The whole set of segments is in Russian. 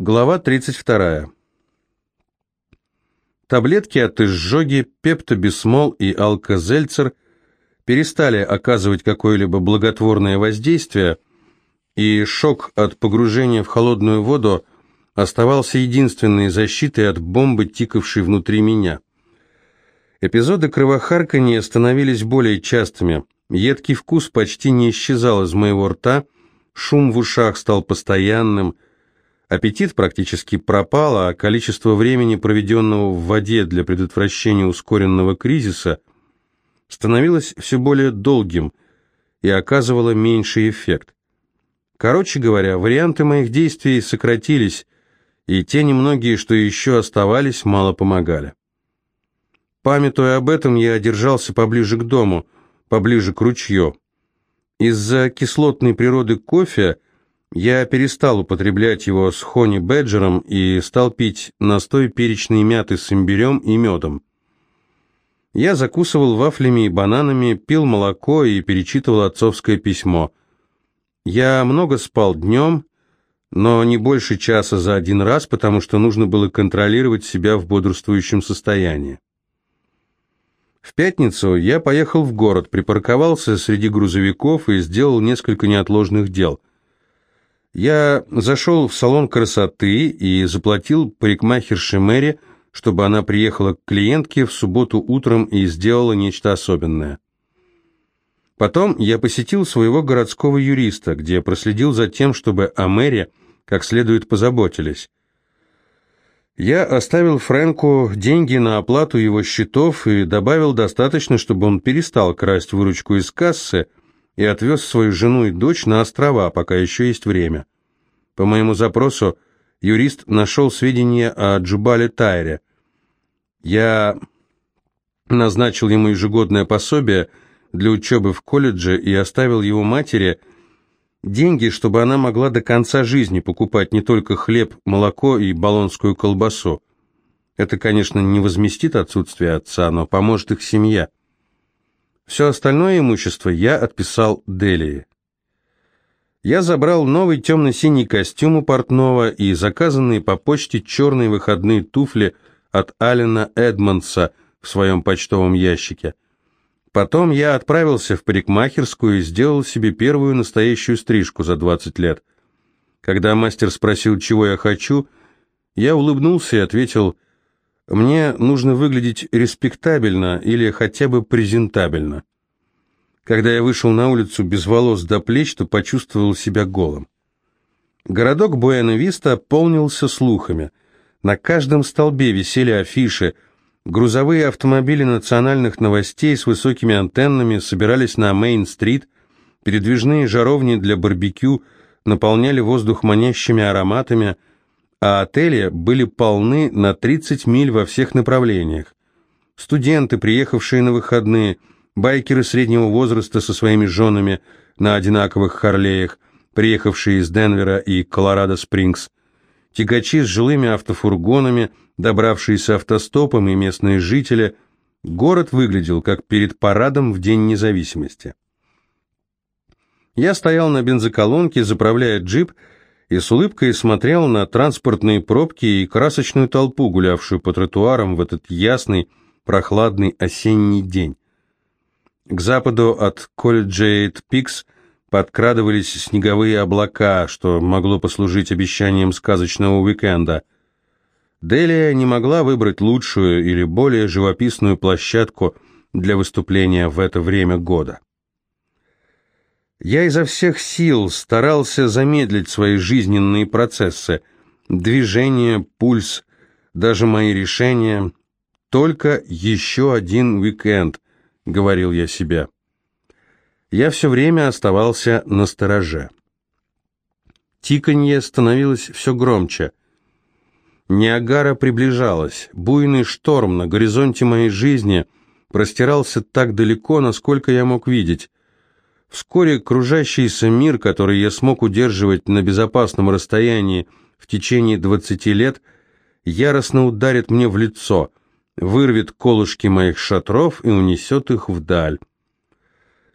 Глава 32. Таблетки от изжоги, пептобисмол и алкозельцер перестали оказывать какое-либо благотворное воздействие, и шок от погружения в холодную воду оставался единственной защитой от бомбы, тикавшей внутри меня. Эпизоды кровохаркания становились более частыми, едкий вкус почти не исчезал из моего рта, шум в ушах стал постоянным – Аппетит практически пропал, а количество времени, проведенного в воде для предотвращения ускоренного кризиса, становилось все более долгим и оказывало меньший эффект. Короче говоря, варианты моих действий сократились, и те немногие, что еще оставались, мало помогали. Памятуя об этом, я держался поближе к дому, поближе к ручью. Из-за кислотной природы кофе – я перестал употреблять его с Хони Бэджером и стал пить настой перечной мяты с имбирем и медом. Я закусывал вафлями и бананами, пил молоко и перечитывал отцовское письмо. Я много спал днем, но не больше часа за один раз, потому что нужно было контролировать себя в бодрствующем состоянии. В пятницу я поехал в город, припарковался среди грузовиков и сделал несколько неотложных дел – я зашел в салон красоты и заплатил парикмахерше Мэри, чтобы она приехала к клиентке в субботу утром и сделала нечто особенное. Потом я посетил своего городского юриста, где проследил за тем, чтобы о Мэри как следует позаботились. Я оставил Фрэнку деньги на оплату его счетов и добавил достаточно, чтобы он перестал красть выручку из кассы, и отвез свою жену и дочь на острова, пока еще есть время. По моему запросу юрист нашел сведения о Джубале Тайре. Я назначил ему ежегодное пособие для учебы в колледже и оставил его матери деньги, чтобы она могла до конца жизни покупать не только хлеб, молоко и болонскую колбасу. Это, конечно, не возместит отсутствие отца, но поможет их семье. Все остальное имущество я отписал Делии. Я забрал новый темно-синий костюм у портного и заказанные по почте черные выходные туфли от Алина Эдмонса в своем почтовом ящике. Потом я отправился в парикмахерскую и сделал себе первую настоящую стрижку за 20 лет. Когда мастер спросил, чего я хочу, я улыбнулся и ответил – мне нужно выглядеть респектабельно или хотя бы презентабельно. Когда я вышел на улицу без волос до плеч, то почувствовал себя голым. Городок Буэна-Виста полнился слухами. На каждом столбе висели афиши. Грузовые автомобили национальных новостей с высокими антеннами собирались на Мейн-стрит. Передвижные жаровни для барбекю наполняли воздух манящими ароматами – а отели были полны на 30 миль во всех направлениях. Студенты, приехавшие на выходные, байкеры среднего возраста со своими женами на одинаковых Харлеях, приехавшие из Денвера и Колорадо-Спрингс, тягачи с жилыми автофургонами, добравшиеся автостопом и местные жители, город выглядел как перед парадом в День независимости. Я стоял на бензоколонке, заправляя джип, и с улыбкой смотрел на транспортные пробки и красочную толпу, гулявшую по тротуарам в этот ясный, прохладный осенний день. К западу от Колледжейт Пикс подкрадывались снеговые облака, что могло послужить обещанием сказочного уикенда. Делия не могла выбрать лучшую или более живописную площадку для выступления в это время года. Я изо всех сил старался замедлить свои жизненные процессы, движение, пульс, даже мои решения. Только еще один уикенд, говорил я себе. Я все время оставался на стороже. Тиканье становилось все громче. Ниагара приближалась. Буйный шторм на горизонте моей жизни простирался так далеко, насколько я мог видеть. Вскоре кружащийся мир, который я смог удерживать на безопасном расстоянии в течение 20 лет, яростно ударит мне в лицо, вырвет колышки моих шатров и унесет их вдаль.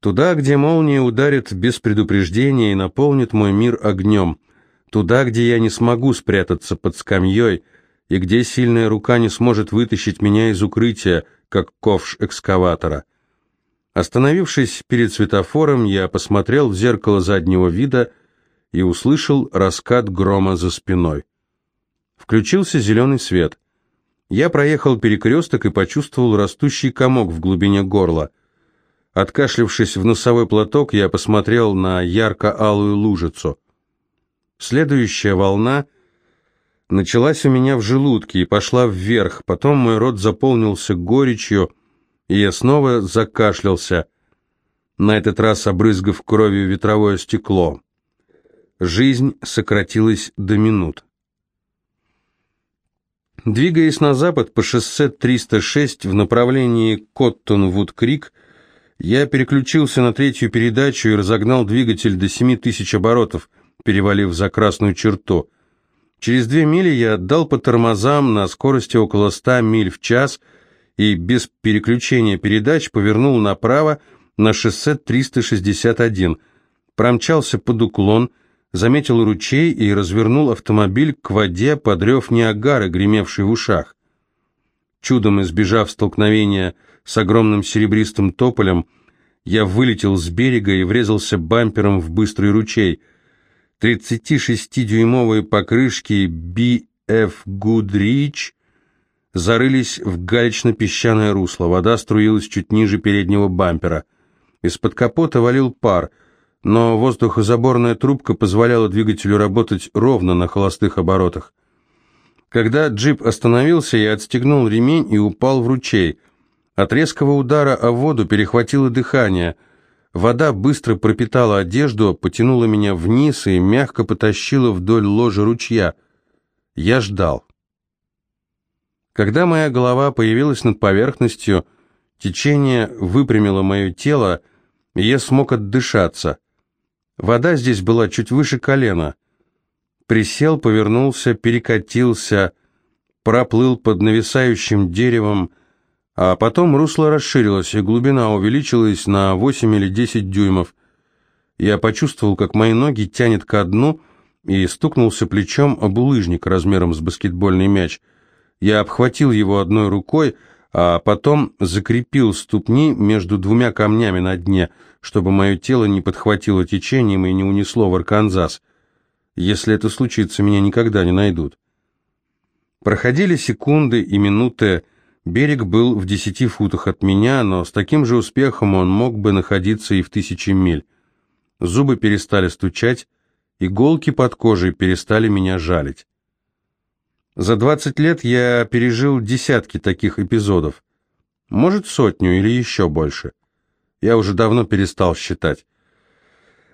Туда, где молния ударит без предупреждения и наполнит мой мир огнем, туда, где я не смогу спрятаться под скамьей, и где сильная рука не сможет вытащить меня из укрытия, как ковш экскаватора. Остановившись перед светофором, я посмотрел в зеркало заднего вида и услышал раскат грома за спиной. Включился зеленый свет. Я проехал перекресток и почувствовал растущий комок в глубине горла. Откашлившись в носовой платок, я посмотрел на ярко-алую лужицу. Следующая волна началась у меня в желудке и пошла вверх, потом мой рот заполнился горечью, и я снова закашлялся, на этот раз обрызгав кровью ветровое стекло. Жизнь сократилась до минут. Двигаясь на запад по шоссе 306 в направлении Коттон-Вуд-Крик, я переключился на третью передачу и разогнал двигатель до 7000 оборотов, перевалив за красную черту. Через две мили я отдал по тормозам на скорости около 100 миль в час и без переключения передач повернул направо на шоссе 361, промчался под уклон, заметил ручей и развернул автомобиль к воде под рев Ниагары, гремевший в ушах. Чудом избежав столкновения с огромным серебристым тополем, я вылетел с берега и врезался бампером в быстрый ручей. 36-дюймовые покрышки BF Goodrich зарылись в галечно-песчаное русло. Вода струилась чуть ниже переднего бампера. Из-под капота валил пар — но воздухозаборная трубка позволяла двигателю работать ровно на холостых оборотах. Когда джип остановился, я отстегнул ремень и упал в ручей. От резкого удара о воду перехватило дыхание. Вода быстро пропитала одежду, потянула меня вниз и мягко потащила вдоль ложа ручья. Я ждал. Когда моя голова появилась над поверхностью, течение выпрямило мое тело, и я смог отдышаться. Вода здесь была чуть выше колена. Присел, повернулся, перекатился, проплыл под нависающим деревом, а потом русло расширилось, и глубина увеличилась на 8 или 10 дюймов. Я почувствовал, как мои ноги тянет ко дну, и стукнулся плечом об улыжник размером с баскетбольный мяч. Я обхватил его одной рукой, а потом закрепил ступни между двумя камнями на дне, чтобы мое тело не подхватило течением и не унесло в Арканзас. Если это случится, меня никогда не найдут. Проходили секунды и минуты, берег был в десяти футах от меня, но с таким же успехом он мог бы находиться и в тысячи миль. Зубы перестали стучать, иголки под кожей перестали меня жалить. За 20 лет я пережил десятки таких эпизодов. Может, сотню или еще больше. Я уже давно перестал считать.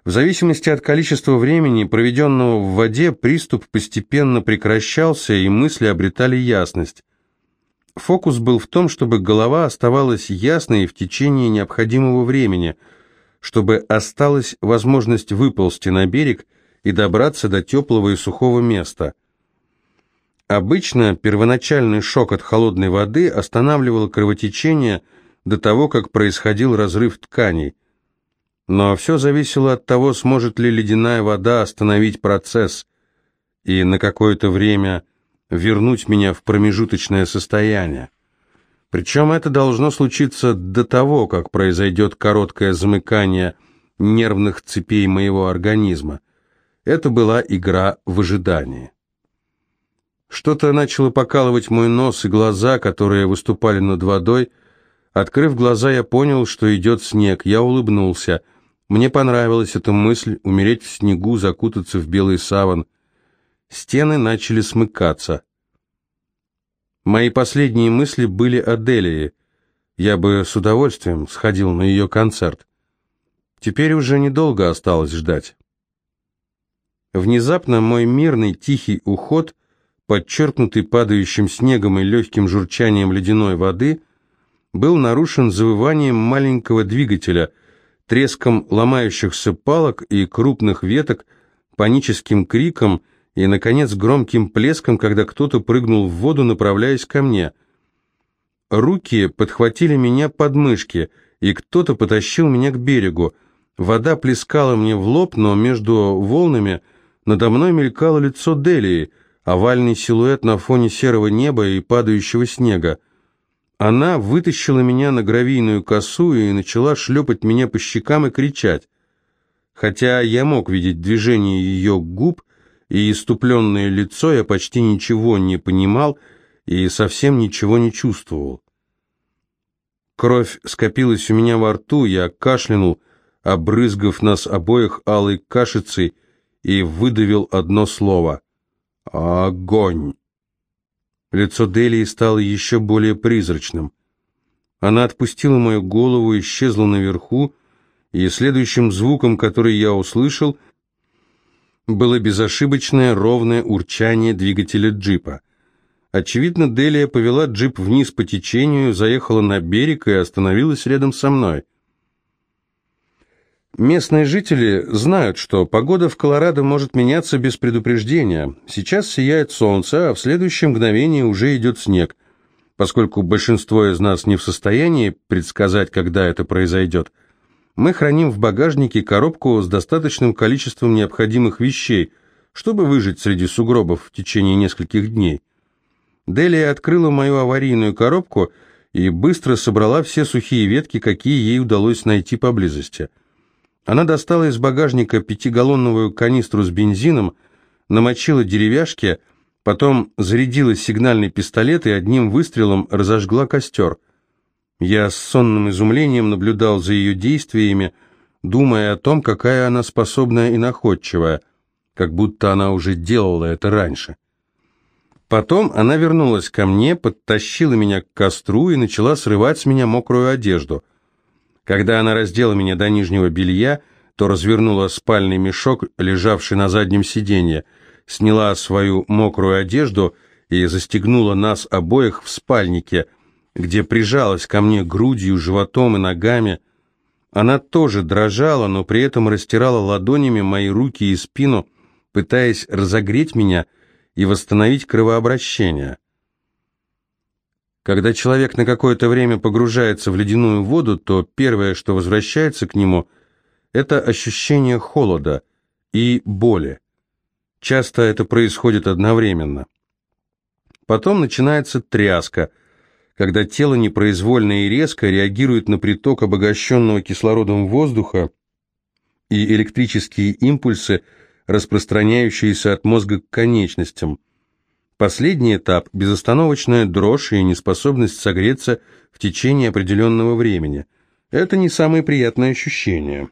В зависимости от количества времени, проведенного в воде, приступ постепенно прекращался, и мысли обретали ясность. Фокус был в том, чтобы голова оставалась ясной в течение необходимого времени, чтобы осталась возможность выползти на берег и добраться до теплого и сухого места – Обычно первоначальный шок от холодной воды останавливал кровотечение до того, как происходил разрыв тканей. Но все зависело от того, сможет ли ледяная вода остановить процесс и на какое-то время вернуть меня в промежуточное состояние. Причем это должно случиться до того, как произойдет короткое замыкание нервных цепей моего организма. Это была игра в ожидании. Что-то начало покалывать мой нос и глаза, которые выступали над водой. Открыв глаза, я понял, что идет снег. Я улыбнулся. Мне понравилась эта мысль — умереть в снегу, закутаться в белый саван. Стены начали смыкаться. Мои последние мысли были о Делии. Я бы с удовольствием сходил на ее концерт. Теперь уже недолго осталось ждать. Внезапно мой мирный, тихий уход — подчеркнутый падающим снегом и легким журчанием ледяной воды, был нарушен завыванием маленького двигателя, треском ломающихся палок и крупных веток, паническим криком и, наконец, громким плеском, когда кто-то прыгнул в воду, направляясь ко мне. Руки подхватили меня под мышки, и кто-то потащил меня к берегу. Вода плескала мне в лоб, но между волнами надо мной мелькало лицо Делии, овальный силуэт на фоне серого неба и падающего снега. Она вытащила меня на гравийную косу и начала шлепать меня по щекам и кричать. Хотя я мог видеть движение ее губ и иступленное лицо, я почти ничего не понимал и совсем ничего не чувствовал. Кровь скопилась у меня во рту, я кашлянул, обрызгав нас обоих алой кашицей, и выдавил одно слово — «Огонь!». Лицо Делии стало еще более призрачным. Она отпустила мою голову, исчезла наверху, и следующим звуком, который я услышал, было безошибочное ровное урчание двигателя джипа. Очевидно, Делия повела джип вниз по течению, заехала на берег и остановилась рядом со мной. Местные жители знают, что погода в Колорадо может меняться без предупреждения. Сейчас сияет солнце, а в следующее мгновение уже идет снег. Поскольку большинство из нас не в состоянии предсказать, когда это произойдет, мы храним в багажнике коробку с достаточным количеством необходимых вещей, чтобы выжить среди сугробов в течение нескольких дней. Делия открыла мою аварийную коробку и быстро собрала все сухие ветки, какие ей удалось найти поблизости – она достала из багажника пятигаллоновую канистру с бензином, намочила деревяшки, потом зарядила сигнальный пистолет и одним выстрелом разожгла костер. Я с сонным изумлением наблюдал за ее действиями, думая о том, какая она способная и находчивая, как будто она уже делала это раньше. Потом она вернулась ко мне, подтащила меня к костру и начала срывать с меня мокрую одежду – когда она раздела меня до нижнего белья, то развернула спальный мешок, лежавший на заднем сиденье, сняла свою мокрую одежду и застегнула нас обоих в спальнике, где прижалась ко мне грудью, животом и ногами. Она тоже дрожала, но при этом растирала ладонями мои руки и спину, пытаясь разогреть меня и восстановить кровообращение. Когда человек на какое-то время погружается в ледяную воду, то первое, что возвращается к нему, это ощущение холода и боли. Часто это происходит одновременно. Потом начинается тряска, когда тело непроизвольно и резко реагирует на приток обогащенного кислородом воздуха и электрические импульсы, распространяющиеся от мозга к конечностям – Последний этап – безостановочная дрожь и неспособность согреться в течение определенного времени. Это не самые приятные ощущения.